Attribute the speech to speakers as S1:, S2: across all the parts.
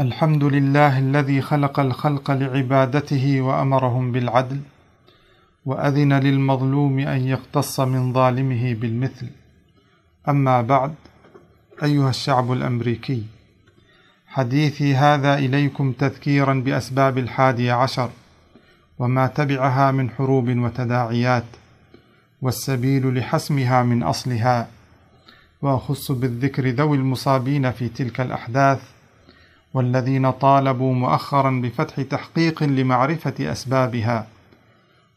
S1: الحمد لله الذي خلق الخلق لعبادته وامرهم بالعدل واذن للمظلوم ان يقتص من ظالمه بالمثل اما بعد ايها الشعب الامريكي حديثي هذا اليكم تذكيرا باسباب الحادي عشر وما تبعها من حروب وتداعيات والسبيل لحسمها من اصلها واخص بالذكر ذوي المصابين في تلك الاحداث والذين طالبوا مؤخرا بفتح تحقيق لمعرفة أسبابها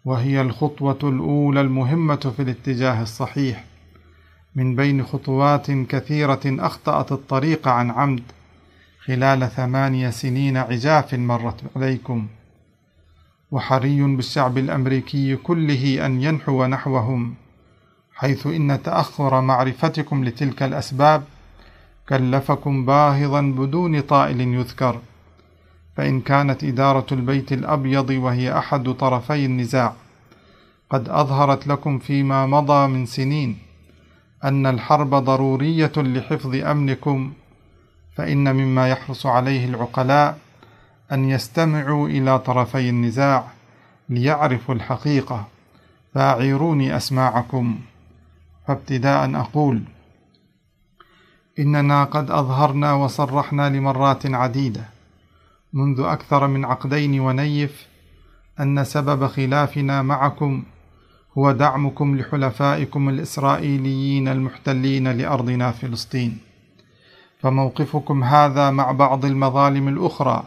S1: وهي الخطوة الأولى المهمة في الاتجاه الصحيح. من بين خطوات كثيرة أخطأت الطريق عن عمد خلال ثمانية سنين عجاف مرت عليكم. وحري بالشعب الأمريكي كله أن ينحو نحوهم حيث إن تأخر معرفتكم لتلك الأسباب كلفكم باهظا بدون طائل يذكر فإن كانت إدارة البيت الأبيض وهي أحد طرفي النزاع. قد أظهرت لكم فيما مضى من سنين أن الحرب ضرورية لحفظ أمنكم فإن مما يحرص عليه العقلاء أن يستمعوا إلى طرفي النزاع ليعرفوا الحقيقة. فاعيروني أسماعكم. فابتداء أقول إننا قد أظهرنا وصرحنا لمرات عديدة منذ أكثر من عقدين ونيف أن سبب خلافنا معكم هو دعمكم لحلفائكم الإسرائيليين المحتلين لأرضنا فلسطين. فموقفكم هذا مع بعض المظالم الأخرى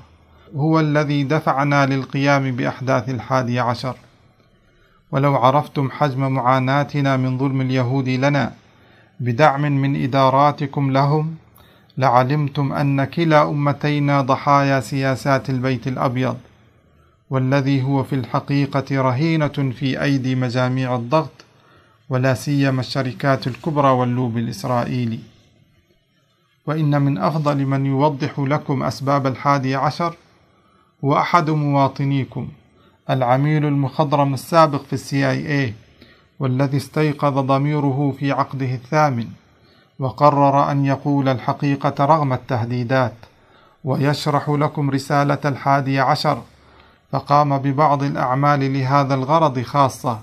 S1: هو الذي دفعنا للقيام بأحداث الحادي عشر. ولو عرفتم حجم معاناتنا من ظلم اليهود لنا بدعم من إداراتكم لهم. لعلمتم أن كلا امتينا ضحايا سياسات البيت الأبيض والذي هو في الحقيقة رهينة في أيدي مجاميع الضغط ولا سيما الشركات الكبرى واللوب الإسرائيلي. وإن من أفضل من يوضح لكم أسباب الحادي عشر هو أحد مواطنيكم العميل المخضرم السابق في السي آي اي والذي استيقظ ضميره في عقده الثامن وقرر أن يقول الحقيقة رغم التهديدات ويشرح لكم رسالة الحادي عشر فقام ببعض الأعمال لهذا الغرض خاصة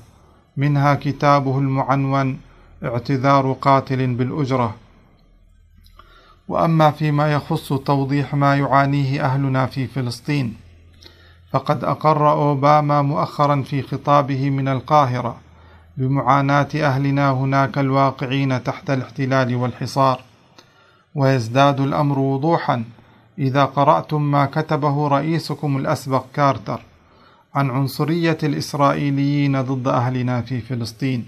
S1: منها كتابه المعنون اعتذار قاتل بالأجرة. وأما فيما يخص توضيح ما يعانيه أهلنا في فلسطين فقد أقر أوباما مؤخرا في خطابه من القاهرة بمعاناة أهلنا هناك الواقعين تحت الاحتلال والحصار ويزداد الأمر وضوحا. إذا قرأتم ما كتبه رئيسكم الأسبق كارتر عن عنصرية الإسرائيليين ضد أهلنا في فلسطين.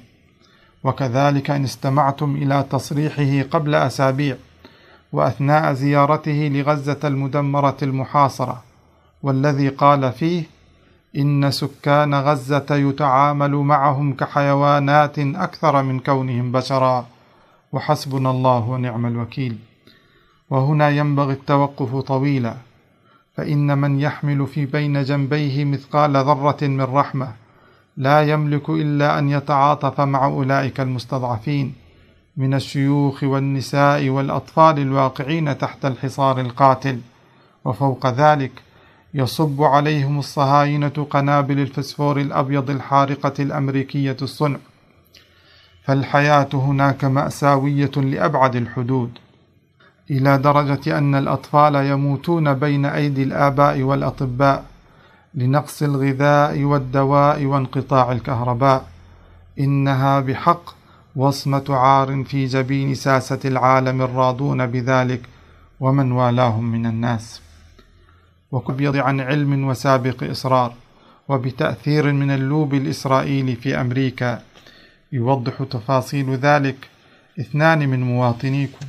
S1: وكذلك إن استمعتم إلى تصريحه قبل أسابيع وأثناء زيارته لغزة المدمرة المحاصرة والذي قال فيه إن سكان غزة يتعامل معهم كحيوانات أكثر من كونهم بشرا. وحسبنا الله ونعم الوكيل. وهنا ينبغي التوقف طويلا. فإن من يحمل في بين جنبيه مثقال ذرة من رحمة لا يملك إلا أن يتعاطف مع أولئك المستضعفين من الشيوخ والنساء والأطفال الواقعين تحت الحصار القاتل. وفوق ذلك يصب عليهم الصهاينة قنابل الفسفور الأبيض الحارقة الأمريكية الصنع. فالحياة هناك مأساوية لأبعد الحدود إلى درجة أن الأطفال يموتون بين أيدي الآباء والأطباء لنقص الغذاء والدواء وانقطاع الكهرباء. إنها بحق وصمة عار في جبين ساسة العالم الراضون بذلك ومن والاهم من الناس. وكبيض عن علم وسابق إصرار وبتأثير من اللوب الإسرائيلي في أمريكا. يوضح تفاصيل ذلك اثنان من مواطنيكم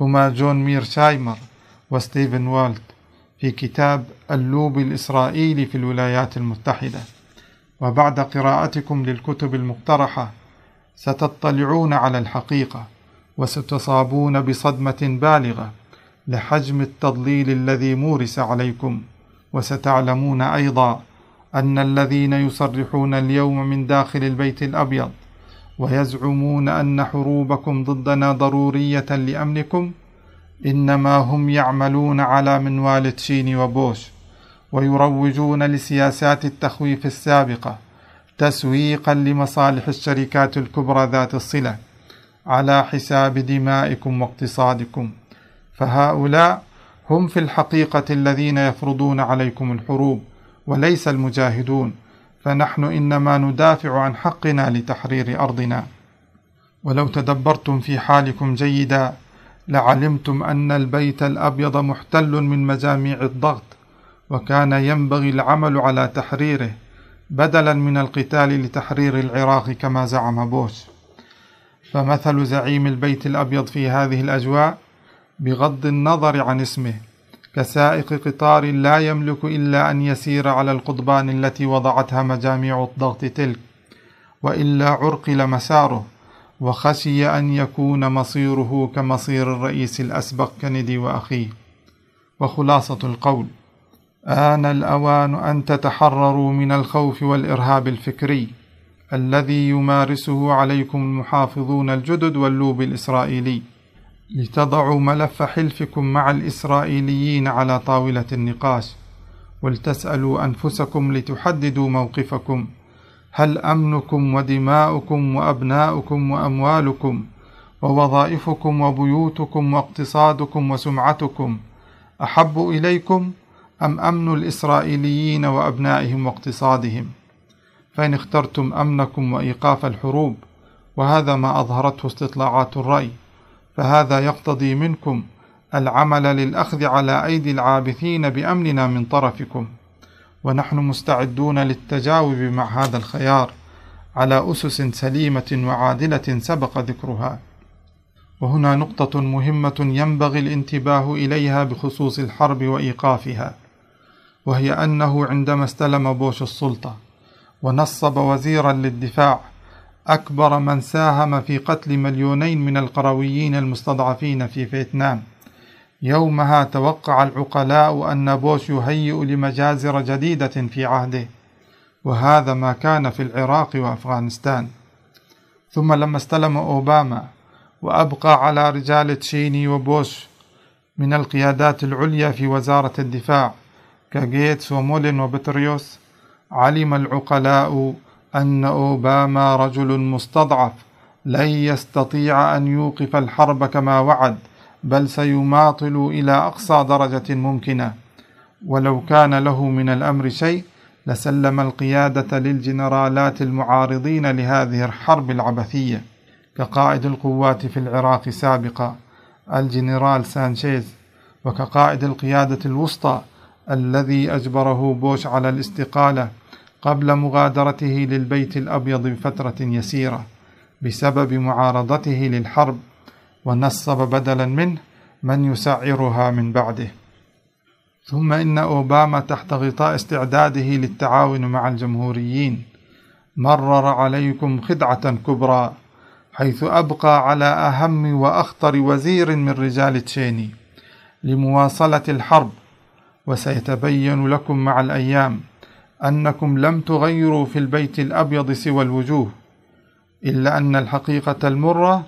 S1: هما جون مير شايمر وستيفن والت في كتاب اللوب الإسرائيلي في الولايات المتحدة. وبعد قراءتكم للكتب المقترحة ستطلعون على الحقيقة وستصابون بصدمة بالغة. لحجم التضليل الذي مورس عليكم وستعلمون أيضا أن الذين يصرحون اليوم من داخل البيت الأبيض ويزعمون أن حروبكم ضدنا ضرورية لأمنكم إنما هم يعملون على منوال تشيني وبوش ويروجون لسياسات التخويف السابقة تسويقا لمصالح الشركات الكبرى ذات الصلة على حساب دمائكم واقتصادكم. فهؤلاء هم في الحقيقة الذين يفرضون عليكم الحروب وليس المجاهدون. فنحن إنما ندافع عن حقنا لتحرير أرضنا. ولو تدبرتم في حالكم جيدا لعلمتم أن البيت الأبيض محتل من مجاميع الضغط وكان ينبغي العمل على تحريره بدلا من القتال لتحرير العراق كما زعم بوش. فمثل زعيم البيت الأبيض في هذه الأجواء بغض النظر عن اسمه كسائق قطار لا يملك إلا أن يسير على القضبان التي وضعتها مجاميع الضغط تلك وإلا عرقل مساره وخشي أن يكون مصيره كمصير الرئيس الأسبق كندي وأخيه. وخلاصة القول آن الأوان أن تتحرروا من الخوف والإرهاب الفكري الذي يمارسه عليكم المحافظون الجدد واللوب الإسرائيلي. لتضعوا ملف حلفكم مع الإسرائيليين على طاولة النقاش ولتسألوا أنفسكم لتحددوا موقفكم. هل أمنكم ودماؤكم وأبناؤكم وأموالكم ووظائفكم وبيوتكم واقتصادكم وسمعتكم أحب إليكم أم أمن الإسرائيليين وأبنائهم واقتصادهم؟ فإن اخترتم أمنكم وإيقاف الحروب وهذا ما أظهرته استطلاعات الرأي. فهذا يقتضي منكم العمل للأخذ على أيدي العابثين بأمننا من طرفكم. ونحن مستعدون للتجاوب مع هذا الخيار على أسس سليمة وعادلة سبق ذكرها. وهنا نقطة مهمة ينبغي الانتباه إليها بخصوص الحرب وإيقافها وهي أنه عندما استلم بوش السلطة ونصب وزيرا للدفاع أكبر من ساهم في قتل مليونين من القرويين المستضعفين في فيتنام. يومها توقع العقلاء أن بوش يهيئ لمجازر جديدة في عهده وهذا ما كان في العراق وأفغانستان. ثم لما استلم أوباما وأبقى على رجال تشيني وبوش من القيادات العليا في وزارة الدفاع كجيتس ومولين وبتريوس علم العقلاء أن أوباما رجل مستضعف لن يستطيع أن يوقف الحرب كما وعد بل سيماطل إلى أقصى درجة ممكنة. ولو كان له من الأمر شيء لسلم القيادة للجنرالات المعارضين لهذه الحرب العبثية. كقائد القوات في العراق سابقا الجنرال سانشيز. وكقائد القيادة الوسطى الذي أجبره بوش على الاستقالة. قبل مغادرته للبيت الأبيض بفترة يسيرة بسبب معارضته للحرب ونصب بدلا منه من يسعرها من بعده. ثم إن أوباما تحت غطاء استعداده للتعاون مع الجمهوريين مرر عليكم خدعة كبرى حيث أبقى على أهم وأخطر وزير من رجال تشيني لمواصلة الحرب وسيتبين لكم مع الأيام. أنكم لم تغيروا في البيت الأبيض سوى الوجوه إلا أن الحقيقة المرة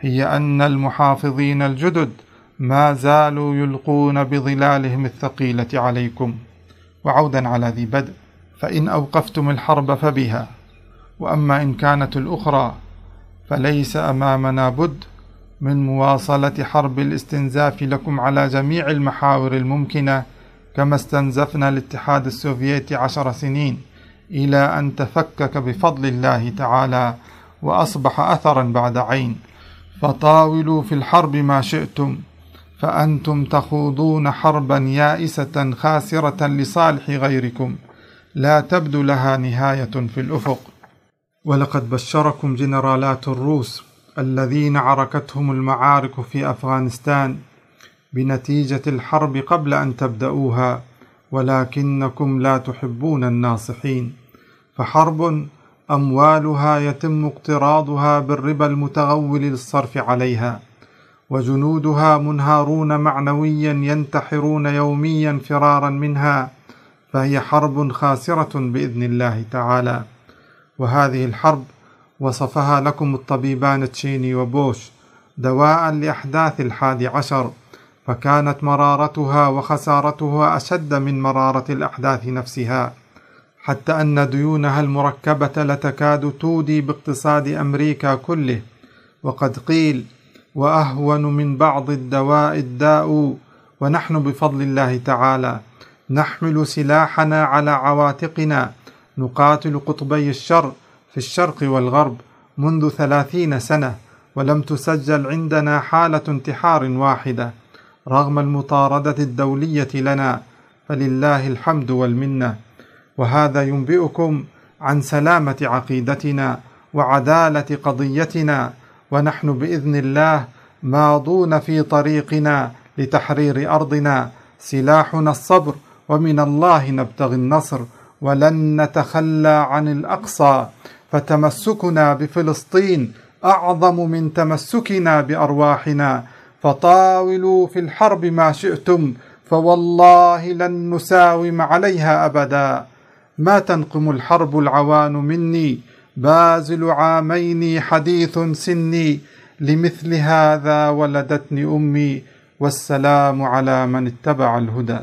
S1: هي أن المحافظين الجدد ما زالوا يلقون بظلالهم الثقيلة عليكم. وعودا على ذي بدء فإن أوقفتم الحرب فبها. وأما إن كانت الأخرى فليس أمامنا بد من مواصلة حرب الاستنزاف لكم على جميع المحاور الممكنة كما استنزفنا الاتحاد السوفيتي عشر سنين إلى أن تفكك بفضل الله تعالى وأصبح أثرا بعد عين. فطاولوا في الحرب ما شئتم فأنتم تخوضون حربا يائسة خاسرة لصالح غيركم. لا تبدو لها نهاية في الأفق. ولقد بشركم جنرالات الروس الذين عركتهم المعارك في أفغانستان بنتيجة الحرب قبل أن تبدأوها ولكنكم لا تحبون الناصحين. فحرب أموالها يتم اقتراضها بالربا المتغول للصرف عليها وجنودها منهارون معنويا ينتحرون يوميا فرارا منها فهي حرب خاسرة بإذن الله تعالى. وهذه الحرب وصفها لكم الطبيبان تشيني وبوش دواء لأحداث الحادي عشر. فكانت مرارتها وخسارتها أشد من مرارة الأحداث نفسها حتى أن ديونها المركبة لتكاد تودي باقتصاد أمريكا كله. وقد قيل وأهون من بعض الدواء الداء ونحن بفضل الله تعالى نحمل سلاحنا على عواتقنا. نقاتل قطبي الشر في الشرق والغرب منذ ثلاثين سنة ولم تسجل عندنا حالة انتحار واحدة. رغم المطاردة الدولية لنا فلله الحمد والمنة. وهذا ينبئكم عن سلامة عقيدتنا وعدالة قضيتنا. ونحن بإذن الله ماضون في طريقنا لتحرير أرضنا. سلاحنا الصبر ومن الله نبتغي النصر. ولن نتخلى عن الأقصى. فتمسكنا بفلسطين أعظم من تمسكنا بأرواحنا. فطاولوا في الحرب ما شئتم فوالله لن نساوم عليها أبدا. ما تنقم الحرب العوان مني؟ بازل عامين حديث سني. لمثل هذا ولدتني أمي والسلام على من اتبع الهدى.